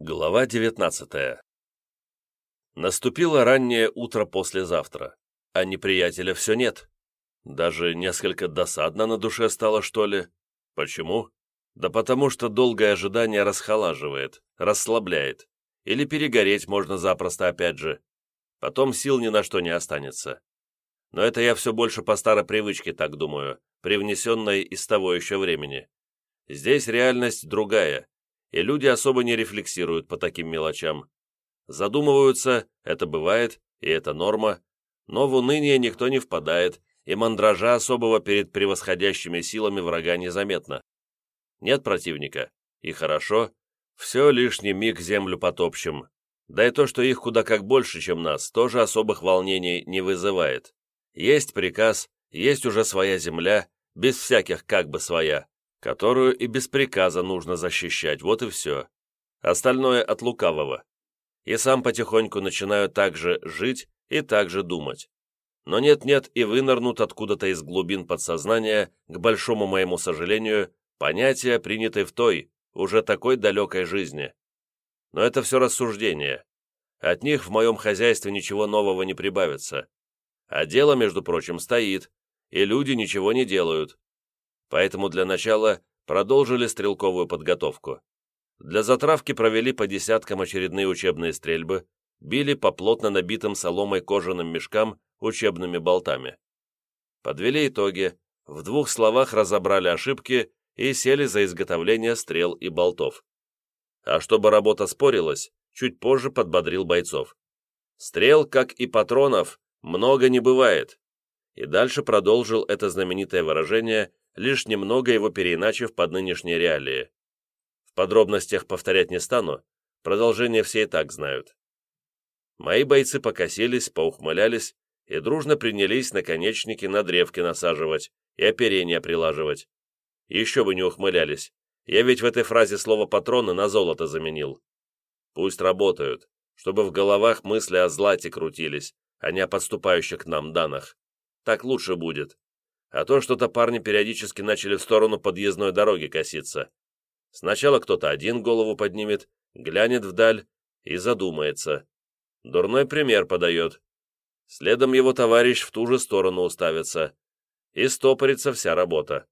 Глава 19 Наступило раннее утро послезавтра, а неприятеля все нет. Даже несколько досадно на душе стало, что ли. Почему? Да потому что долгое ожидание расхолаживает, расслабляет. Или перегореть можно запросто опять же. Потом сил ни на что не останется. Но это я все больше по старой привычке так думаю, привнесенной из того еще времени. Здесь реальность другая, и люди особо не рефлексируют по таким мелочам. Задумываются, это бывает, и это норма, но в уныние никто не впадает, и мандража особого перед превосходящими силами врага незаметно. Нет противника, и хорошо, все лишний миг землю потопчем. Да и то, что их куда как больше, чем нас, тоже особых волнений не вызывает. Есть приказ, есть уже своя земля, без всяких как бы своя которую и без приказа нужно защищать, вот и все. Остальное от лукавого. И сам потихоньку начинаю так же жить и так же думать. Но нет-нет и вынырнут откуда-то из глубин подсознания, к большому моему сожалению, понятия, принятые в той, уже такой далекой жизни. Но это все рассуждения. От них в моем хозяйстве ничего нового не прибавится. А дело, между прочим, стоит, и люди ничего не делают поэтому для начала продолжили стрелковую подготовку. Для затравки провели по десяткам очередные учебные стрельбы, били по плотно набитым соломой кожаным мешкам учебными болтами. Подвели итоги, в двух словах разобрали ошибки и сели за изготовление стрел и болтов. А чтобы работа спорилась, чуть позже подбодрил бойцов. Стрел, как и патронов, много не бывает. И дальше продолжил это знаменитое выражение лишь немного его переиначив под нынешние реалии. В подробностях повторять не стану, продолжение все и так знают. Мои бойцы покосились, поухмылялись и дружно принялись наконечники на древки насаживать и оперение прилаживать. Еще бы не ухмылялись, я ведь в этой фразе слово «патроны» на золото заменил. Пусть работают, чтобы в головах мысли о злате крутились, а не о подступающих к нам данных. Так лучше будет а то что-то парни периодически начали в сторону подъездной дороги коситься. Сначала кто-то один голову поднимет, глянет вдаль и задумается. Дурной пример подает. Следом его товарищ в ту же сторону уставится. И стопорится вся работа.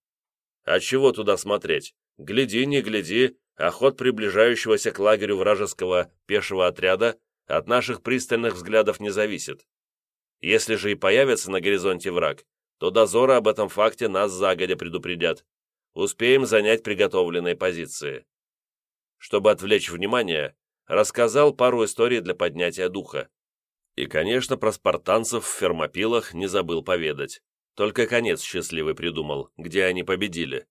А чего туда смотреть? Гляди, не гляди, а ход приближающегося к лагерю вражеского пешего отряда от наших пристальных взглядов не зависит. Если же и появится на горизонте враг, то дозоры об этом факте нас загодя предупредят. Успеем занять приготовленные позиции. Чтобы отвлечь внимание, рассказал пару историй для поднятия духа. И, конечно, про спартанцев в фермопилах не забыл поведать. Только конец счастливый придумал, где они победили.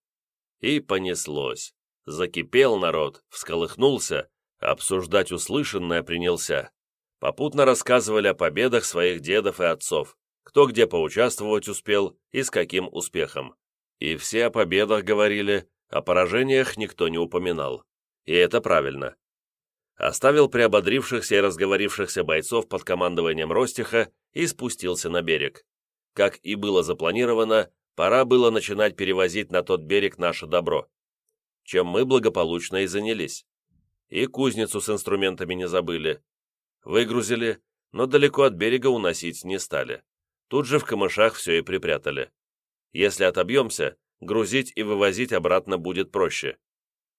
И понеслось. Закипел народ, всколыхнулся, обсуждать услышанное принялся. Попутно рассказывали о победах своих дедов и отцов кто где поучаствовать успел и с каким успехом. И все о победах говорили, о поражениях никто не упоминал. И это правильно. Оставил приободрившихся и разговорившихся бойцов под командованием Ростиха и спустился на берег. Как и было запланировано, пора было начинать перевозить на тот берег наше добро, чем мы благополучно и занялись. И кузницу с инструментами не забыли. Выгрузили, но далеко от берега уносить не стали. Тут же в камышах все и припрятали. Если отобьемся, грузить и вывозить обратно будет проще.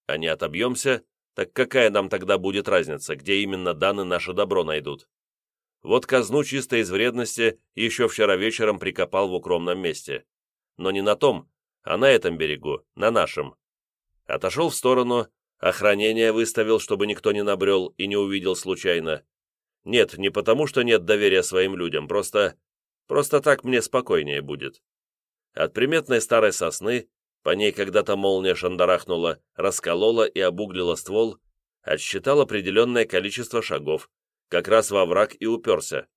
А не отобьемся, так какая нам тогда будет разница, где именно Даны наше добро найдут? Вот казну чисто из вредности еще вчера вечером прикопал в укромном месте. Но не на том, а на этом берегу, на нашем. Отошел в сторону, охранение выставил, чтобы никто не набрел и не увидел случайно. Нет, не потому, что нет доверия своим людям, просто Просто так мне спокойнее будет. От приметной старой сосны, по ней когда-то молния шандарахнула, расколола и обуглила ствол, отсчитал определенное количество шагов, как раз во враг и уперся.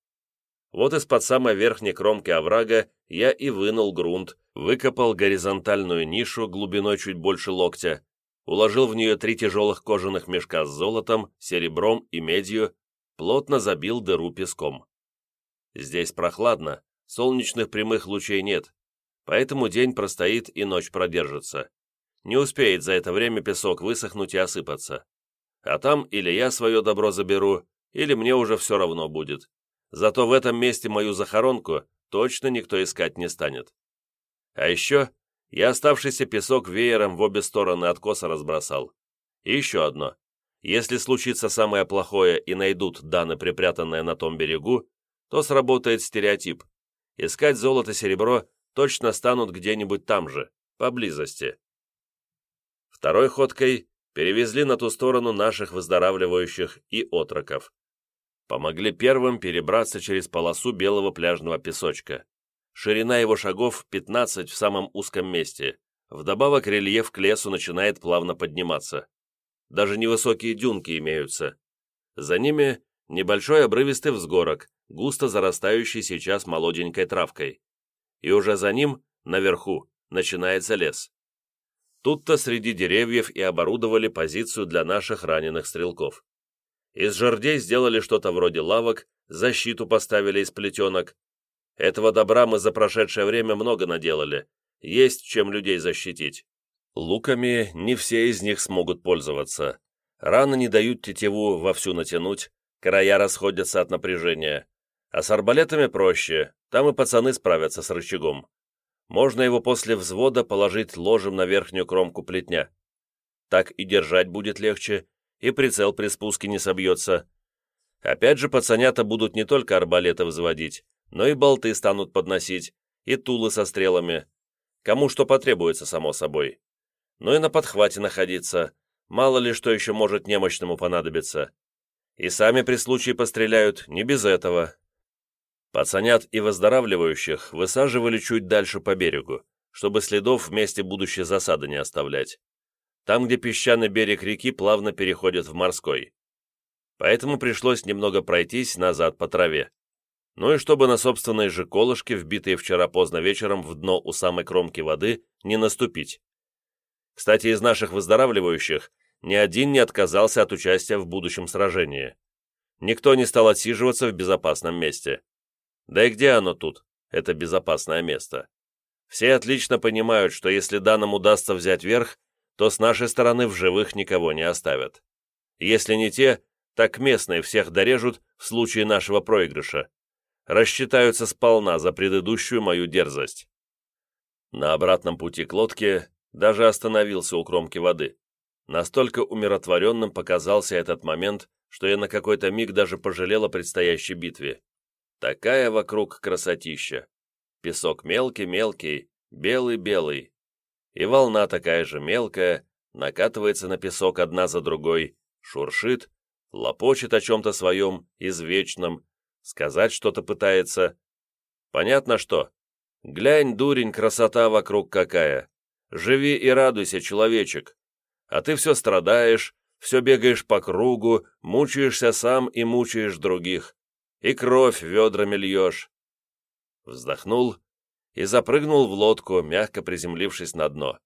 Вот из-под самой верхней кромки оврага я и вынул грунт, выкопал горизонтальную нишу глубиной чуть больше локтя, уложил в нее три тяжелых кожаных мешка с золотом, серебром и медью, плотно забил дыру песком. Здесь прохладно, солнечных прямых лучей нет, поэтому день простоит и ночь продержится. Не успеет за это время песок высохнуть и осыпаться. А там или я свое добро заберу, или мне уже все равно будет. Зато в этом месте мою захоронку точно никто искать не станет. А еще я оставшийся песок веером в обе стороны откоса разбросал. И еще одно. Если случится самое плохое и найдут Даны, припрятанное на том берегу, то сработает стереотип. Искать золото-серебро точно станут где-нибудь там же, поблизости. Второй ходкой перевезли на ту сторону наших выздоравливающих и отроков. Помогли первым перебраться через полосу белого пляжного песочка. Ширина его шагов 15 в самом узком месте. Вдобавок рельеф к лесу начинает плавно подниматься. Даже невысокие дюнки имеются. За ними небольшой обрывистый взгорок, густо зарастающий сейчас молоденькой травкой. И уже за ним, наверху, начинается лес. Тут-то среди деревьев и оборудовали позицию для наших раненых стрелков. Из жердей сделали что-то вроде лавок, защиту поставили из плетенок. Этого добра мы за прошедшее время много наделали. Есть чем людей защитить. Луками не все из них смогут пользоваться. Раны не дают тетиву вовсю натянуть, края расходятся от напряжения. А с арбалетами проще, там и пацаны справятся с рычагом. Можно его после взвода положить ложем на верхнюю кромку плетня. Так и держать будет легче, и прицел при спуске не собьется. Опять же, пацанята будут не только арбалеты взводить, но и болты станут подносить, и тулы со стрелами. Кому что потребуется, само собой но и на подхвате находиться, мало ли что еще может немощному понадобиться. И сами при случае постреляют, не без этого. Пацанят и выздоравливающих высаживали чуть дальше по берегу, чтобы следов в месте будущей засады не оставлять. Там, где песчаный берег реки плавно переходит в морской. Поэтому пришлось немного пройтись назад по траве. Ну и чтобы на собственные же колышки, вбитые вчера поздно вечером в дно у самой кромки воды, не наступить. Кстати, из наших выздоравливающих ни один не отказался от участия в будущем сражении. Никто не стал отсиживаться в безопасном месте. Да и где оно тут, это безопасное место? Все отлично понимают, что если данным удастся взять верх, то с нашей стороны в живых никого не оставят. Если не те, так местные всех дорежут в случае нашего проигрыша. Рассчитаются сполна за предыдущую мою дерзость. На обратном пути к лодке даже остановился у кромки воды. Настолько умиротворенным показался этот момент, что я на какой-то миг даже пожалел о предстоящей битве. Такая вокруг красотища. Песок мелкий-мелкий, белый-белый. И волна такая же мелкая, накатывается на песок одна за другой, шуршит, лопочет о чем-то своем, извечном, сказать что-то пытается. Понятно что. Глянь, дурень, красота вокруг какая. Живи и радуйся, человечек. А ты все страдаешь, все бегаешь по кругу, мучаешься сам и мучаешь других. И кровь ведрами льешь. Вздохнул и запрыгнул в лодку, мягко приземлившись на дно.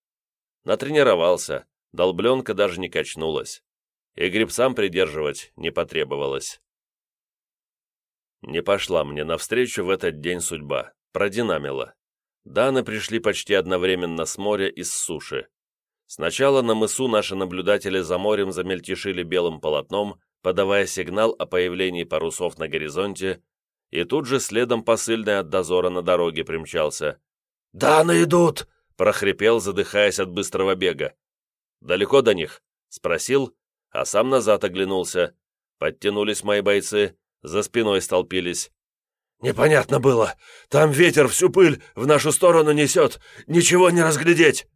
Натренировался, долбленка даже не качнулась. И грибцам придерживать не потребовалось. Не пошла мне навстречу в этот день судьба, продинамила. Даны пришли почти одновременно с моря и с суши. Сначала на мысу наши наблюдатели за морем замельтешили белым полотном, подавая сигнал о появлении парусов на горизонте, и тут же следом посыльный от дозора на дороге примчался. «Даны идут!» — прохрипел, задыхаясь от быстрого бега. «Далеко до них?» — спросил, а сам назад оглянулся. Подтянулись мои бойцы, за спиной столпились. «Непонятно было. Там ветер всю пыль в нашу сторону несет. Ничего не разглядеть».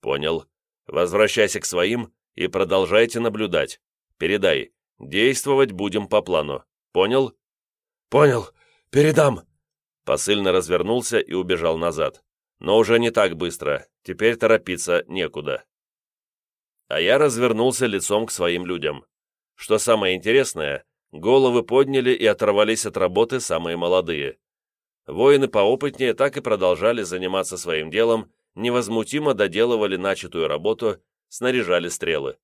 «Понял. Возвращайся к своим и продолжайте наблюдать. Передай. Действовать будем по плану. Понял?» «Понял. Передам». Посыльно развернулся и убежал назад. Но уже не так быстро. Теперь торопиться некуда. А я развернулся лицом к своим людям. Что самое интересное, Головы подняли и оторвались от работы самые молодые. Воины поопытнее так и продолжали заниматься своим делом, невозмутимо доделывали начатую работу, снаряжали стрелы.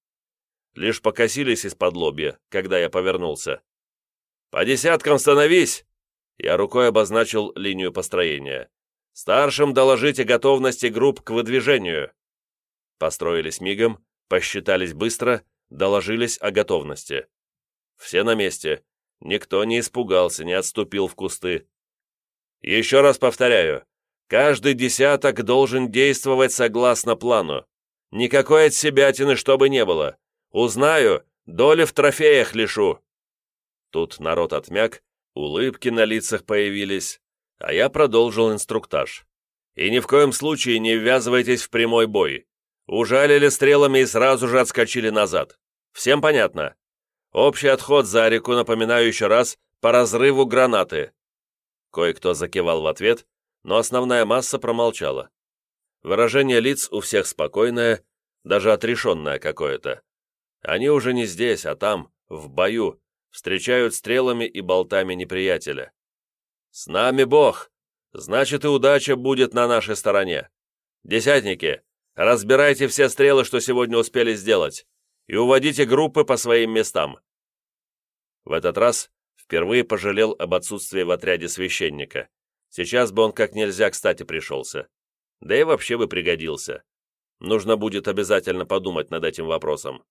Лишь покосились из-под лобья, когда я повернулся. «По десяткам становись!» Я рукой обозначил линию построения. «Старшим доложите готовности групп к выдвижению!» Построились мигом, посчитались быстро, доложились о готовности. Все на месте. Никто не испугался, не отступил в кусты. Еще раз повторяю, каждый десяток должен действовать согласно плану. Никакой отсебятины, чтобы не было. Узнаю, доли в трофеях лишу. Тут народ отмяк, улыбки на лицах появились, а я продолжил инструктаж. И ни в коем случае не ввязывайтесь в прямой бой. Ужалили стрелами и сразу же отскочили назад. Всем понятно? Общий отход за реку, напоминаю еще раз, по разрыву гранаты. Кое-кто закивал в ответ, но основная масса промолчала. Выражение лиц у всех спокойное, даже отрешенное какое-то. Они уже не здесь, а там, в бою, встречают стрелами и болтами неприятеля. «С нами Бог! Значит, и удача будет на нашей стороне. Десятники, разбирайте все стрелы, что сегодня успели сделать, и уводите группы по своим местам». В этот раз впервые пожалел об отсутствии в отряде священника. Сейчас бы он как нельзя кстати пришелся. Да и вообще бы пригодился. Нужно будет обязательно подумать над этим вопросом.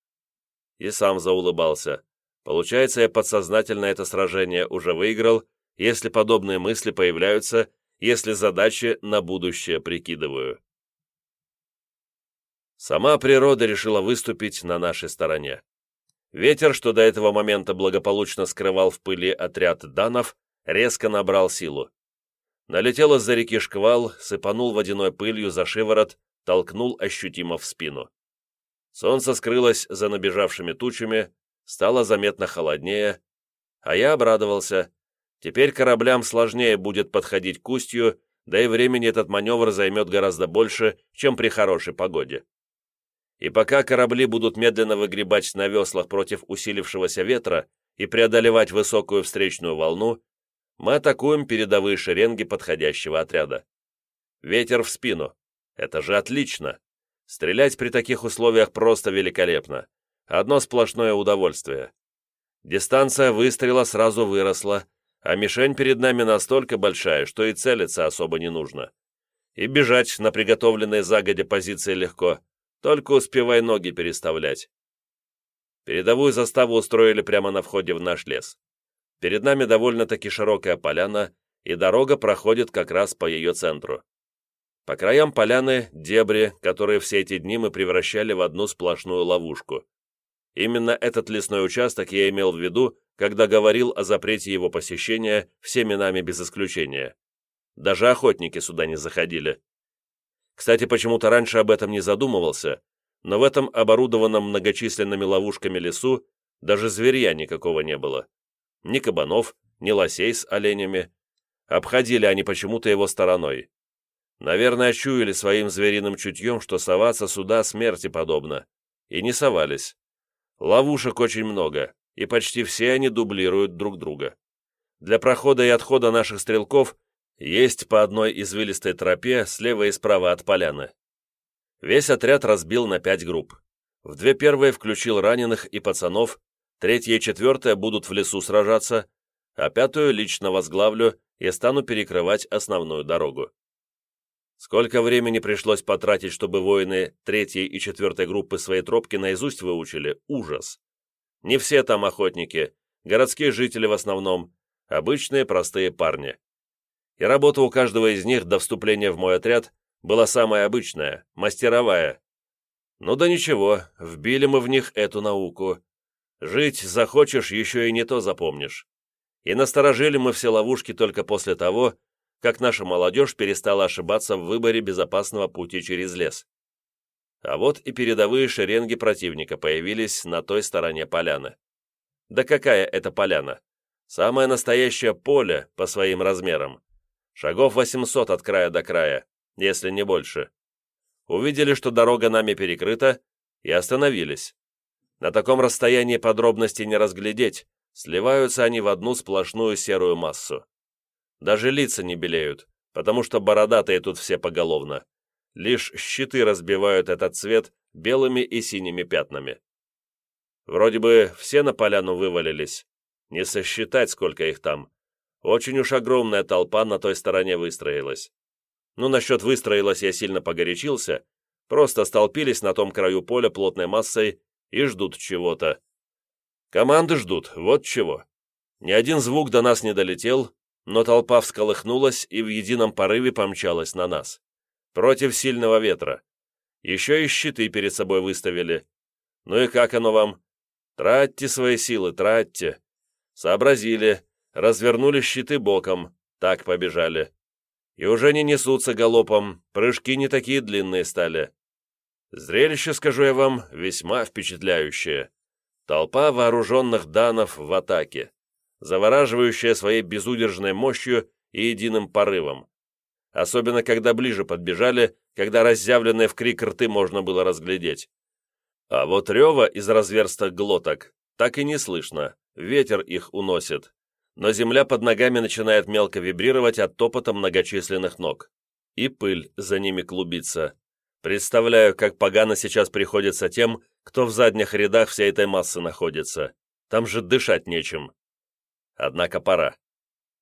И сам заулыбался. Получается, я подсознательно это сражение уже выиграл, если подобные мысли появляются, если задачи на будущее прикидываю. Сама природа решила выступить на нашей стороне. Ветер, что до этого момента благополучно скрывал в пыли отряд данов, резко набрал силу. Налетел из-за реки шквал, сыпанул водяной пылью за шиворот, толкнул ощутимо в спину. Солнце скрылось за набежавшими тучами, стало заметно холоднее, а я обрадовался. Теперь кораблям сложнее будет подходить к устью, да и времени этот маневр займет гораздо больше, чем при хорошей погоде. И пока корабли будут медленно выгребать на веслах против усилившегося ветра и преодолевать высокую встречную волну, мы атакуем передовые шеренги подходящего отряда. Ветер в спину. Это же отлично. Стрелять при таких условиях просто великолепно. Одно сплошное удовольствие. Дистанция выстрела сразу выросла, а мишень перед нами настолько большая, что и целиться особо не нужно. И бежать на приготовленной загодя позиции легко, только успевай ноги переставлять. Передовую заставу устроили прямо на входе в наш лес. Перед нами довольно-таки широкая поляна, и дорога проходит как раз по ее центру. По краям поляны – дебри, которые все эти дни мы превращали в одну сплошную ловушку. Именно этот лесной участок я имел в виду, когда говорил о запрете его посещения всеми нами без исключения. Даже охотники сюда не заходили. Кстати, почему-то раньше об этом не задумывался, но в этом оборудованном многочисленными ловушками лесу даже зверья никакого не было ни кабанов, ни лосей с оленями. Обходили они почему-то его стороной. Наверное, чуяли своим звериным чутьем, что соваться сюда смерти подобно. И не совались. Ловушек очень много, и почти все они дублируют друг друга. Для прохода и отхода наших стрелков есть по одной извилистой тропе слева и справа от поляны. Весь отряд разбил на пять групп. В две первые включил раненых и пацанов, Третья и четвертая будут в лесу сражаться, а пятую лично возглавлю и стану перекрывать основную дорогу. Сколько времени пришлось потратить, чтобы воины третьей и четвертой группы своей тропки наизусть выучили? Ужас! Не все там охотники, городские жители в основном, обычные простые парни. И работа у каждого из них до вступления в мой отряд была самая обычная, мастеровая. Ну да ничего, вбили мы в них эту науку, Жить захочешь, еще и не то запомнишь. И насторожили мы все ловушки только после того, как наша молодежь перестала ошибаться в выборе безопасного пути через лес. А вот и передовые шеренги противника появились на той стороне поляны. Да какая это поляна? Самое настоящее поле по своим размерам. Шагов 800 от края до края, если не больше. Увидели, что дорога нами перекрыта, и остановились. На таком расстоянии подробностей не разглядеть, сливаются они в одну сплошную серую массу. Даже лица не белеют, потому что бородатые тут все поголовно. Лишь щиты разбивают этот цвет белыми и синими пятнами. Вроде бы все на поляну вывалились. Не сосчитать, сколько их там. Очень уж огромная толпа на той стороне выстроилась. Ну, насчет выстроилась я сильно погорячился. Просто столпились на том краю поля плотной массой и ждут чего-то. Команды ждут, вот чего. Ни один звук до нас не долетел, но толпа всколыхнулась и в едином порыве помчалась на нас. Против сильного ветра. Еще и щиты перед собой выставили. Ну и как оно вам? Тратьте свои силы, тратьте. Сообразили, развернули щиты боком, так побежали. И уже не несутся галопом, прыжки не такие длинные стали. Зрелище, скажу я вам, весьма впечатляющее. Толпа вооруженных данов в атаке, завораживающая своей безудержной мощью и единым порывом. Особенно, когда ближе подбежали, когда разъявленные в крик рты можно было разглядеть. А вот рева из разверстых глоток так и не слышно, ветер их уносит. Но земля под ногами начинает мелко вибрировать от топота многочисленных ног. И пыль за ними клубится. Представляю, как погано сейчас приходится тем, кто в задних рядах всей этой массы находится. Там же дышать нечем. Однако пора.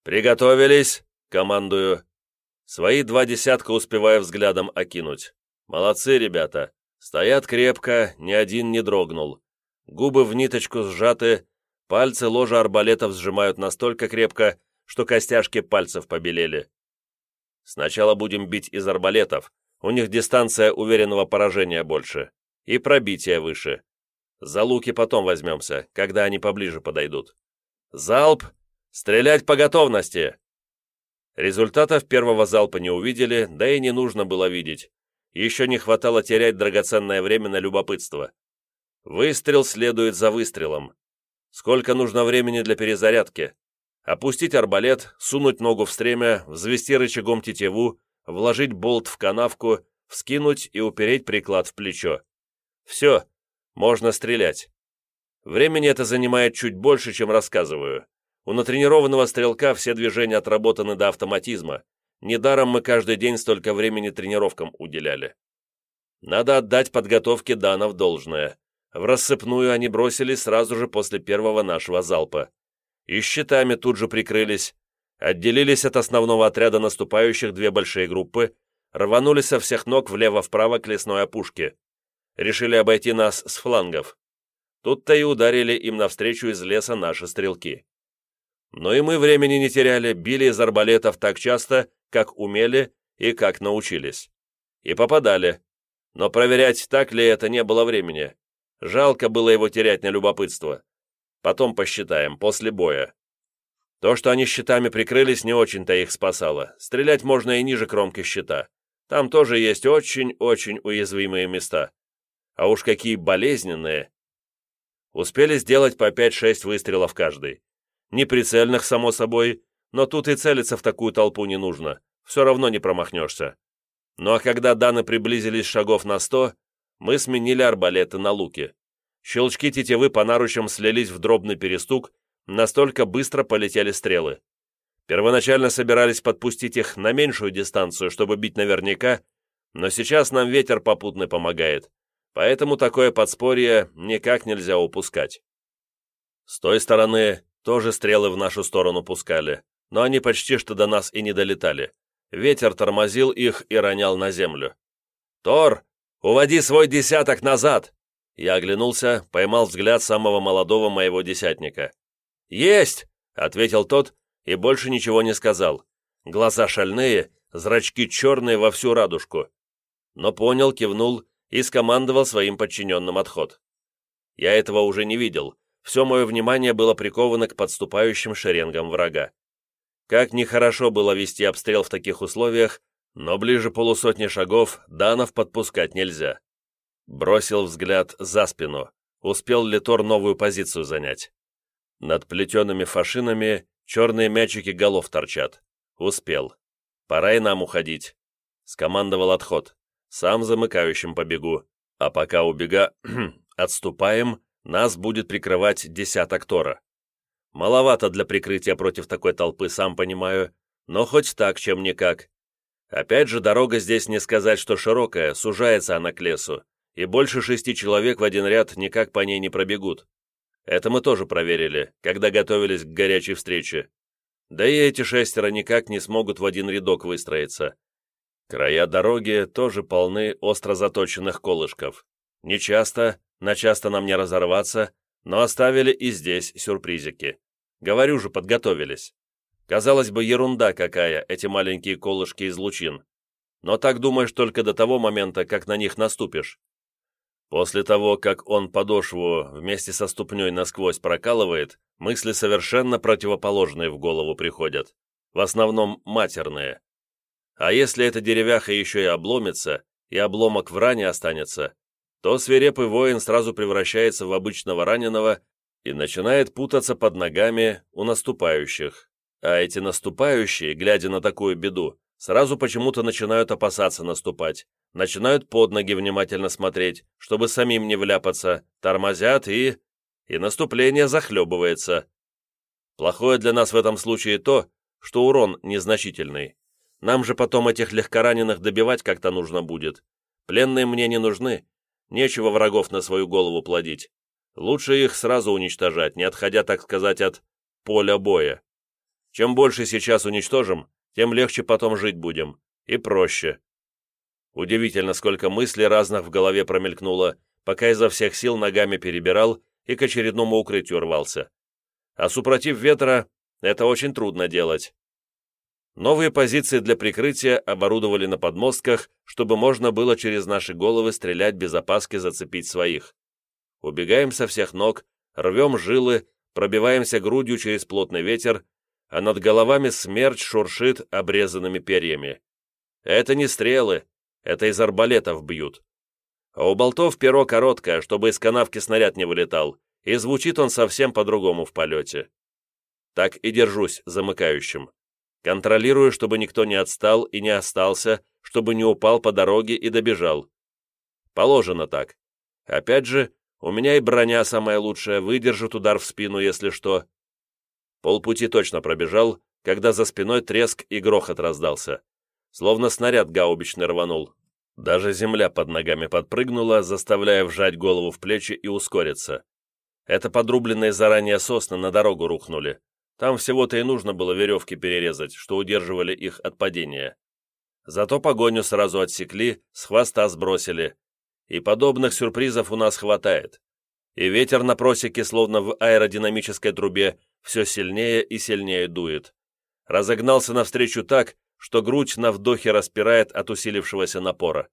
«Приготовились!» — командую. Свои два десятка успеваю взглядом окинуть. Молодцы, ребята. Стоят крепко, ни один не дрогнул. Губы в ниточку сжаты, пальцы ложа арбалетов сжимают настолько крепко, что костяшки пальцев побелели. Сначала будем бить из арбалетов, у них дистанция уверенного поражения больше. И пробитие выше. За луки потом возьмемся, когда они поближе подойдут. Залп! Стрелять по готовности! Результатов первого залпа не увидели, да и не нужно было видеть. Еще не хватало терять драгоценное время на любопытство. Выстрел следует за выстрелом. Сколько нужно времени для перезарядки? Опустить арбалет, сунуть ногу в стремя, взвести рычагом тетиву, вложить болт в канавку, вскинуть и упереть приклад в плечо. Все, можно стрелять. Времени это занимает чуть больше, чем рассказываю. У натренированного стрелка все движения отработаны до автоматизма. Недаром мы каждый день столько времени тренировкам уделяли. Надо отдать подготовке данов должное. В рассыпную они бросились сразу же после первого нашего залпа. И щитами тут же прикрылись, отделились от основного отряда наступающих две большие группы, рванули со всех ног влево-вправо к лесной опушке. Решили обойти нас с флангов. Тут-то и ударили им навстречу из леса наши стрелки. Но и мы времени не теряли, били из арбалетов так часто, как умели и как научились. И попадали. Но проверять, так ли это, не было времени. Жалко было его терять на любопытство. Потом посчитаем, после боя. То, что они щитами прикрылись, не очень-то их спасало. Стрелять можно и ниже кромки щита. Там тоже есть очень-очень уязвимые места. А уж какие болезненные. Успели сделать по 5-6 выстрелов каждый. Неприцельных, само собой, но тут и целиться в такую толпу не нужно. Все равно не промахнешься. Ну а когда Даны приблизились шагов на сто, мы сменили арбалеты на луки. Щелчки тетивы по наручам слились в дробный перестук, Настолько быстро полетели стрелы. Первоначально собирались подпустить их на меньшую дистанцию, чтобы бить наверняка, но сейчас нам ветер попутный помогает, поэтому такое подспорье никак нельзя упускать. С той стороны тоже стрелы в нашу сторону пускали, но они почти что до нас и не долетали. Ветер тормозил их и ронял на землю. «Тор, уводи свой десяток назад!» Я оглянулся, поймал взгляд самого молодого моего десятника. «Есть!» — ответил тот и больше ничего не сказал. Глаза шальные, зрачки черные во всю радужку. Но понял, кивнул и скомандовал своим подчиненным отход. Я этого уже не видел. Все мое внимание было приковано к подступающим шеренгам врага. Как нехорошо было вести обстрел в таких условиях, но ближе полусотни шагов Данов подпускать нельзя. Бросил взгляд за спину. Успел ли Тор новую позицию занять? Над плетеными фашинами черные мячики голов торчат. Успел. Пора и нам уходить. Скомандовал отход. Сам замыкающим побегу. А пока убега... отступаем, нас будет прикрывать десяток Тора. Маловато для прикрытия против такой толпы, сам понимаю, но хоть так, чем никак. Опять же, дорога здесь не сказать, что широкая, сужается она к лесу, и больше шести человек в один ряд никак по ней не пробегут. Это мы тоже проверили, когда готовились к горячей встрече. Да и эти шестеро никак не смогут в один рядок выстроиться. Края дороги тоже полны остро заточенных колышков. Не часто, на часто нам не разорваться, но оставили и здесь сюрпризики. Говорю же, подготовились. Казалось бы, ерунда какая, эти маленькие колышки из лучин. Но так думаешь только до того момента, как на них наступишь. После того, как он подошву вместе со ступней насквозь прокалывает, мысли совершенно противоположные в голову приходят. В основном матерные. А если эта деревяха еще и обломится, и обломок в ране останется, то свирепый воин сразу превращается в обычного раненого и начинает путаться под ногами у наступающих. А эти наступающие, глядя на такую беду, сразу почему-то начинают опасаться наступать, начинают под ноги внимательно смотреть, чтобы самим не вляпаться, тормозят и... и наступление захлебывается. Плохое для нас в этом случае то, что урон незначительный. Нам же потом этих легкораненых добивать как-то нужно будет. Пленные мне не нужны, нечего врагов на свою голову плодить. Лучше их сразу уничтожать, не отходя, так сказать, от поля боя. Чем больше сейчас уничтожим, тем легче потом жить будем. И проще. Удивительно, сколько мыслей разных в голове промелькнуло, пока изо всех сил ногами перебирал и к очередному укрытию рвался. А супротив ветра это очень трудно делать. Новые позиции для прикрытия оборудовали на подмостках, чтобы можно было через наши головы стрелять без опаски зацепить своих. Убегаем со всех ног, рвем жилы, пробиваемся грудью через плотный ветер, а над головами смерч шуршит обрезанными перьями. Это не стрелы, это из арбалетов бьют. А у болтов перо короткое, чтобы из канавки снаряд не вылетал, и звучит он совсем по-другому в полете. Так и держусь замыкающим. Контролирую, чтобы никто не отстал и не остался, чтобы не упал по дороге и добежал. Положено так. Опять же, у меня и броня самая лучшая, выдержит удар в спину, если что. Полпути точно пробежал, когда за спиной треск и грохот раздался. Словно снаряд гаубичный рванул. Даже земля под ногами подпрыгнула, заставляя вжать голову в плечи и ускориться. Это подрубленные заранее сосны на дорогу рухнули. Там всего-то и нужно было веревки перерезать, что удерживали их от падения. Зато погоню сразу отсекли, с хвоста сбросили. И подобных сюрпризов у нас хватает. И ветер на просеке, словно в аэродинамической трубе, все сильнее и сильнее дует. Разогнался навстречу так, что грудь на вдохе распирает от усилившегося напора.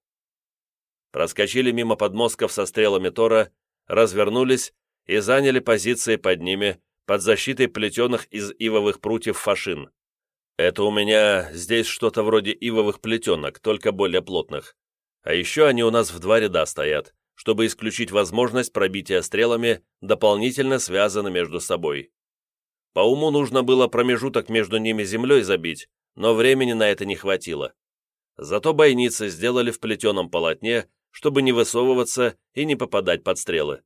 Проскочили мимо подмостков со стрелами Тора, развернулись и заняли позиции под ними, под защитой плетеных из ивовых прутьев фашин. Это у меня здесь что-то вроде ивовых плетенок, только более плотных. А еще они у нас в два ряда стоят, чтобы исключить возможность пробития стрелами, дополнительно связаны между собой. По уму нужно было промежуток между ними землей забить, но времени на это не хватило. Зато бойницы сделали в плетеном полотне, чтобы не высовываться и не попадать под стрелы.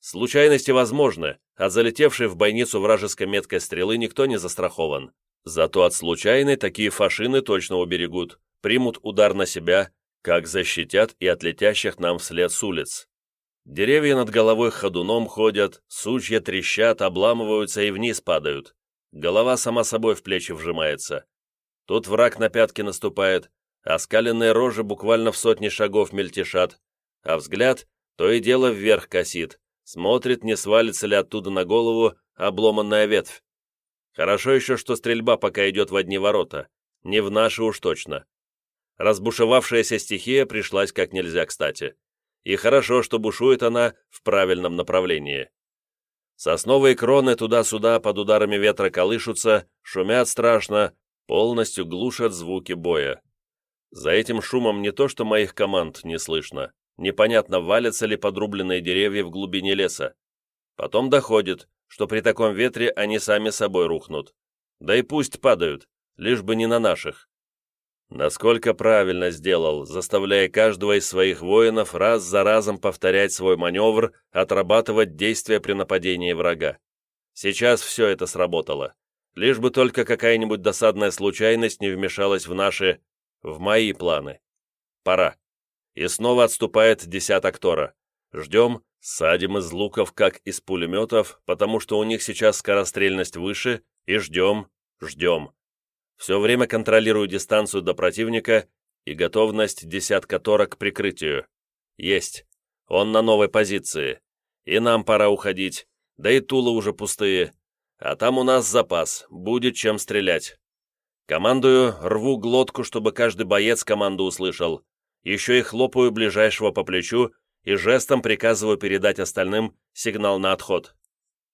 Случайности возможны, а залетевшей в бойницу вражеской меткой стрелы никто не застрахован. Зато от случайной такие фашины точно уберегут, примут удар на себя, как защитят и от летящих нам вслед с улиц. Деревья над головой ходуном ходят, сучья трещат, обламываются и вниз падают. Голова сама собой в плечи вжимается. Тут враг на пятки наступает, а скаленные рожи буквально в сотни шагов мельтешат, а взгляд то и дело вверх косит, смотрит, не свалится ли оттуда на голову обломанная ветвь. Хорошо еще, что стрельба пока идет в одни ворота, не в наши уж точно. Разбушевавшаяся стихия пришлась как нельзя кстати и хорошо, что бушует она в правильном направлении. Сосновые кроны туда-сюда под ударами ветра колышутся, шумят страшно, полностью глушат звуки боя. За этим шумом не то что моих команд не слышно, непонятно, валятся ли подрубленные деревья в глубине леса. Потом доходит, что при таком ветре они сами собой рухнут. Да и пусть падают, лишь бы не на наших. Насколько правильно сделал, заставляя каждого из своих воинов раз за разом повторять свой маневр, отрабатывать действия при нападении врага. Сейчас все это сработало. Лишь бы только какая-нибудь досадная случайность не вмешалась в наши... в мои планы. Пора. И снова отступает десяток Тора. Ждем, садим из луков, как из пулеметов, потому что у них сейчас скорострельность выше, и ждем, ждем. Все время контролирую дистанцию до противника и готовность десятка тора к прикрытию. Есть. Он на новой позиции. И нам пора уходить, да и тулы уже пустые. А там у нас запас, будет чем стрелять. Командую, рву глотку, чтобы каждый боец команду услышал. Еще и хлопаю ближайшего по плечу и жестом приказываю передать остальным сигнал на отход.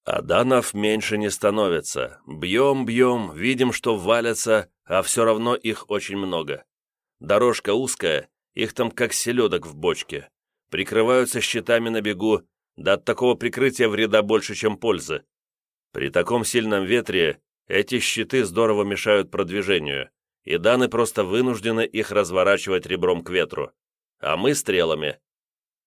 А данов меньше не становится. Бьем, бьем, видим, что валятся, а все равно их очень много. Дорожка узкая, их там как селедок в бочке. Прикрываются щитами на бегу, да от такого прикрытия вреда больше, чем пользы. При таком сильном ветре эти щиты здорово мешают продвижению, и даны просто вынуждены их разворачивать ребром к ветру. А мы стрелами.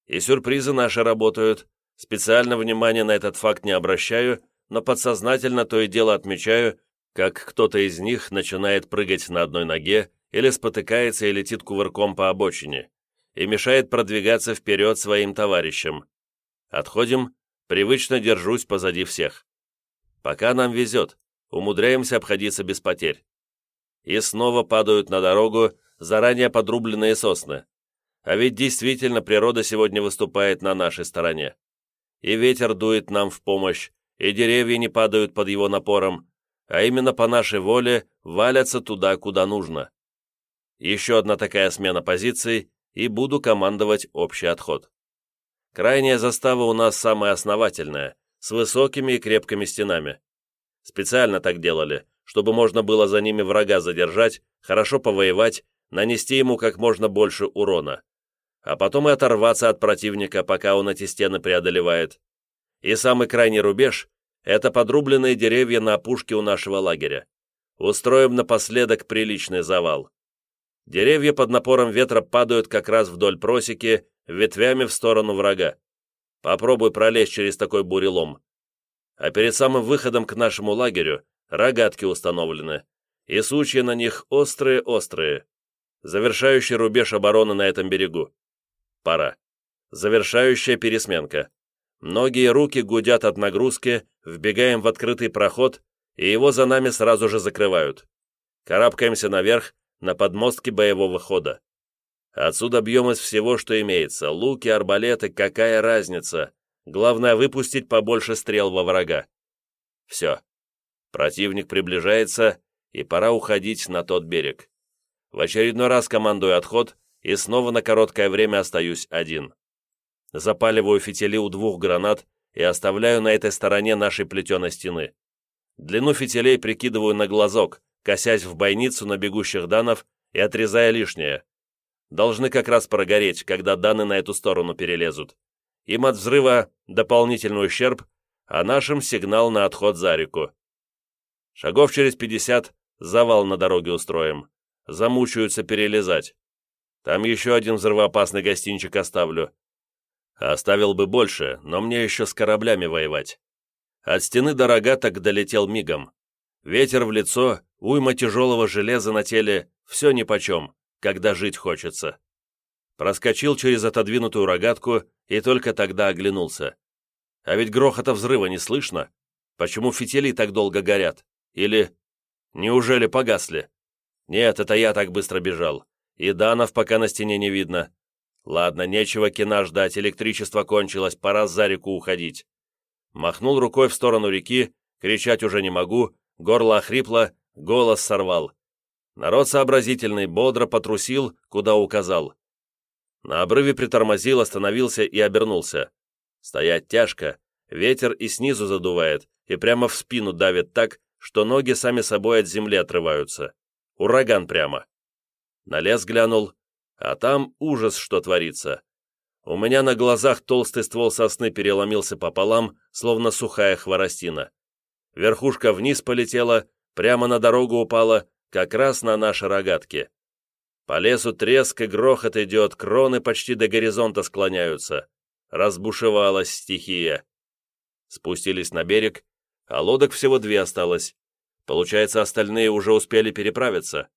И сюрпризы наши работают. Специально внимания на этот факт не обращаю, но подсознательно то и дело отмечаю, как кто-то из них начинает прыгать на одной ноге или спотыкается и летит кувырком по обочине, и мешает продвигаться вперед своим товарищам. Отходим, привычно держусь позади всех. Пока нам везет, умудряемся обходиться без потерь. И снова падают на дорогу заранее подрубленные сосны. А ведь действительно природа сегодня выступает на нашей стороне. И ветер дует нам в помощь, и деревья не падают под его напором, а именно по нашей воле валятся туда, куда нужно. Еще одна такая смена позиций, и буду командовать общий отход. Крайняя застава у нас самая основательная, с высокими и крепкими стенами. Специально так делали, чтобы можно было за ними врага задержать, хорошо повоевать, нанести ему как можно больше урона. А потом и оторваться от противника, пока он эти стены преодолевает. И самый крайний рубеж — это подрубленные деревья на опушке у нашего лагеря. Устроим напоследок приличный завал. Деревья под напором ветра падают как раз вдоль просеки, ветвями в сторону врага. Попробуй пролезть через такой бурелом а перед самым выходом к нашему лагерю рогатки установлены, и сучья на них острые-острые. Завершающий рубеж обороны на этом берегу. Пора. Завершающая пересменка. Многие руки гудят от нагрузки, вбегаем в открытый проход, и его за нами сразу же закрывают. Карабкаемся наверх, на подмостке боевого хода. Отсюда бьем из всего, что имеется. Луки, арбалеты, какая разница? Главное выпустить побольше стрел во врага. Все. Противник приближается, и пора уходить на тот берег. В очередной раз командую отход, и снова на короткое время остаюсь один. Запаливаю фитили у двух гранат и оставляю на этой стороне нашей плетеной стены. Длину фитилей прикидываю на глазок, косясь в бойницу на бегущих данов и отрезая лишнее. Должны как раз прогореть, когда даны на эту сторону перелезут. Им от взрыва дополнительный ущерб, а нашим сигнал на отход за реку. Шагов через пятьдесят завал на дороге устроим. Замучаются перелезать. Там еще один взрывоопасный гостинчик оставлю. Оставил бы больше, но мне еще с кораблями воевать. От стены до рогаток долетел мигом. Ветер в лицо, уйма тяжелого железа на теле, все нипочем, когда жить хочется проскочил через отодвинутую рогатку и только тогда оглянулся. А ведь грохота взрыва не слышно. Почему фитили так долго горят? Или... Неужели погасли? Нет, это я так быстро бежал. И данов пока на стене не видно. Ладно, нечего кина ждать, электричество кончилось, пора за реку уходить. Махнул рукой в сторону реки, кричать уже не могу, горло охрипло, голос сорвал. Народ сообразительный, бодро потрусил, куда указал. На обрыве притормозил, остановился и обернулся. Стоять тяжко, ветер и снизу задувает, и прямо в спину давит так, что ноги сами собой от земли отрываются. Ураган прямо. На лес глянул, а там ужас, что творится. У меня на глазах толстый ствол сосны переломился пополам, словно сухая хворостина. Верхушка вниз полетела, прямо на дорогу упала, как раз на наши рогатки. По лесу треск и грохот идет, кроны почти до горизонта склоняются. Разбушевалась стихия. Спустились на берег, а лодок всего две осталось. Получается, остальные уже успели переправиться.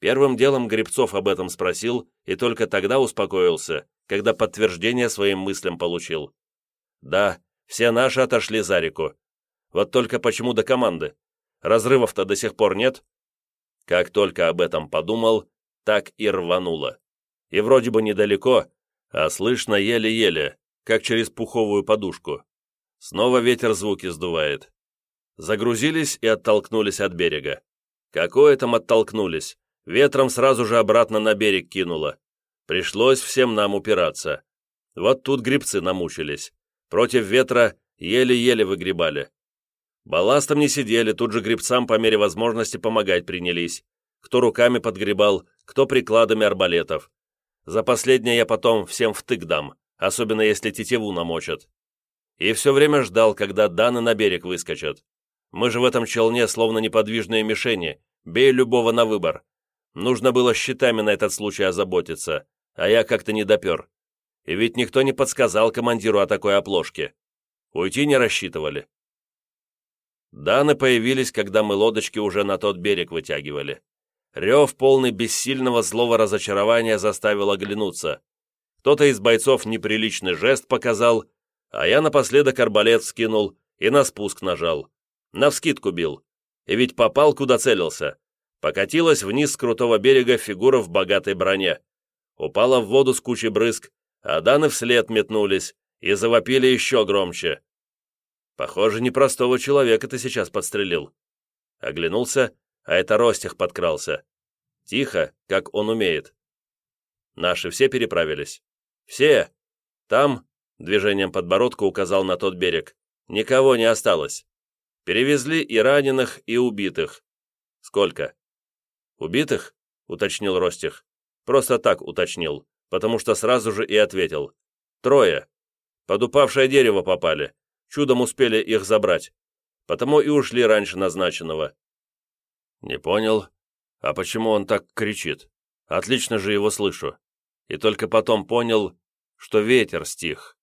Первым делом Грибцов об этом спросил и только тогда успокоился, когда подтверждение своим мыслям получил. Да, все наши отошли за реку. Вот только почему до команды? Разрывов-то до сих пор нет. Как только об этом подумал, так и рвануло. И вроде бы недалеко, а слышно еле-еле, как через пуховую подушку. Снова ветер звуки сдувает. Загрузились и оттолкнулись от берега. Какое там оттолкнулись? Ветром сразу же обратно на берег кинуло. Пришлось всем нам упираться. Вот тут грибцы намучились. Против ветра еле-еле выгребали. Балластом не сидели, тут же грибцам по мере возможности помогать принялись. Кто руками подгребал, кто прикладами арбалетов. За последнее я потом всем втык дам, особенно если тетиву намочат. И все время ждал, когда Даны на берег выскочат. Мы же в этом челне словно неподвижные мишени, бей любого на выбор. Нужно было щитами на этот случай озаботиться, а я как-то не допер. И ведь никто не подсказал командиру о такой оплошке. Уйти не рассчитывали. Даны появились, когда мы лодочки уже на тот берег вытягивали. Рев, полный бессильного злого разочарования, заставил оглянуться. Кто-то из бойцов неприличный жест показал, а я напоследок арбалет скинул и на спуск нажал. Навскидку бил. И ведь попал, куда целился. Покатилась вниз с крутого берега фигура в богатой броне. Упала в воду с кучей брызг, а Даны вслед метнулись и завопили еще громче. Похоже, непростого человека ты сейчас подстрелил. Оглянулся, а это Ростих подкрался. Тихо, как он умеет. Наши все переправились? Все. Там, движением подбородка указал на тот берег, никого не осталось. Перевезли и раненых, и убитых. Сколько? Убитых? Уточнил Ростих. Просто так уточнил, потому что сразу же и ответил. Трое. Под упавшее дерево попали, чудом успели их забрать, потому и ушли раньше назначенного». «Не понял. А почему он так кричит? Отлично же его слышу. И только потом понял, что ветер стих.